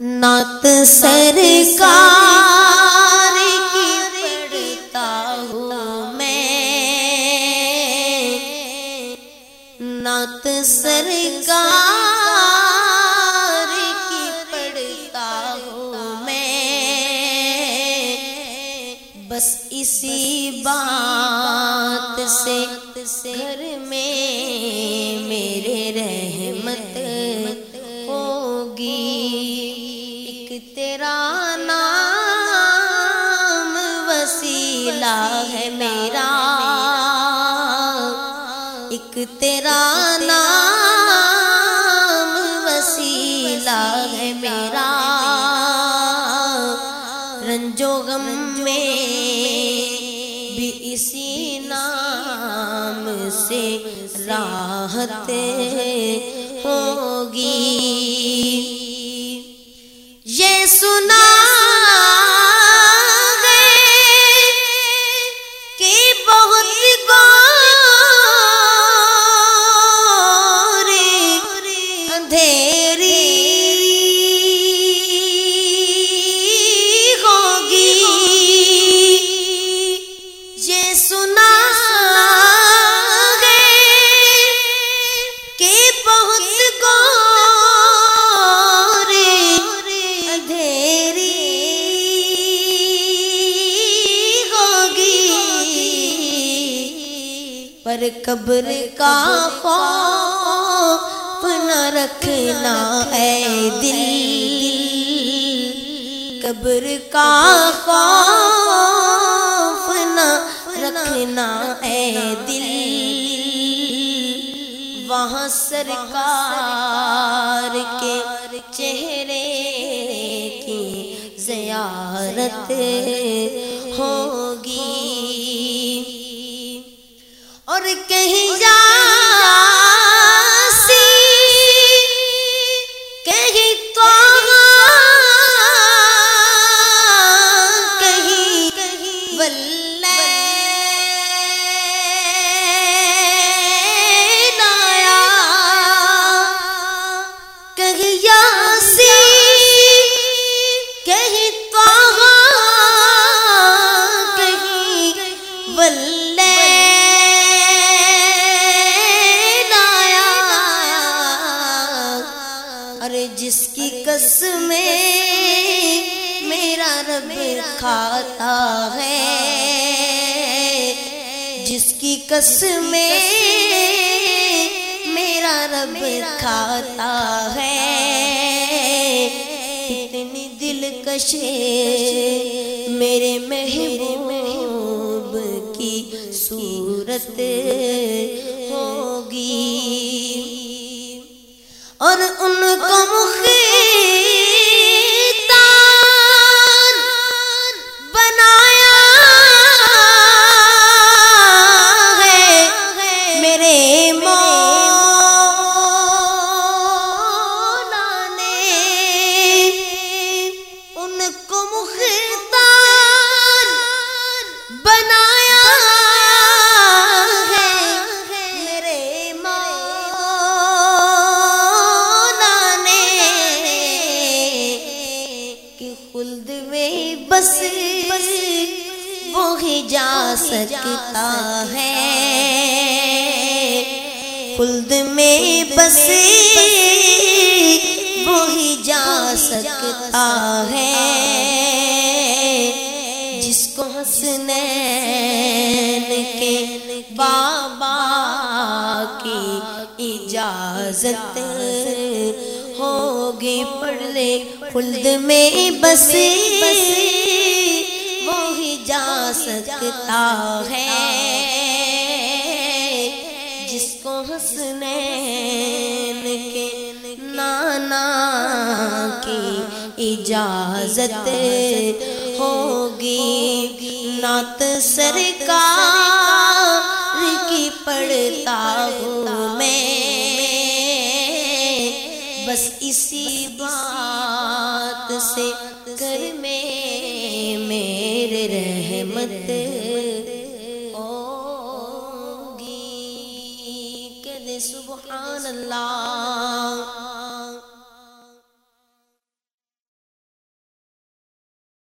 نعت سرکار کی پڑھتا ہوں میں۔ نعت سرکار کی پڑھتا ہوں میں۔ بس اسی بات سے گھر میں تیرا نام وسیلہ ہے میرا۔ رنجو غم میں بھی اسی نام سے راحت ہوگی۔ یہ سنا پر قبر کا خوف نہ رکھنا اے دل۔ قبر کا خوف نہ رکھنا اے دل۔ وہاں سرکار کے چہرے کی زیارت ہوگی۔ اور کہیں جا جس کی قسمیں میرا رب کھاتا ہے، جس کی قسمیں میرا رب کھاتا ہے۔ اتنی دل کشے میرے محبوب کی صورت وہی جا سکتا ہے۔ خلد میں بس، وہی جا سکتا ہے۔ جس کو حسنین کے بابا کی اجازت ہوگی پڑھ لے خلد میں بس وہی جا سکتا ہے۔ جس کو حسنین کے نانا کی اجازت ہوگی۔ نعت سرکار کی پڑھتا ہوں میں۔ بس اسی بات سے گھر میں میرے رحمت اوگی کر سبحان اللہ۔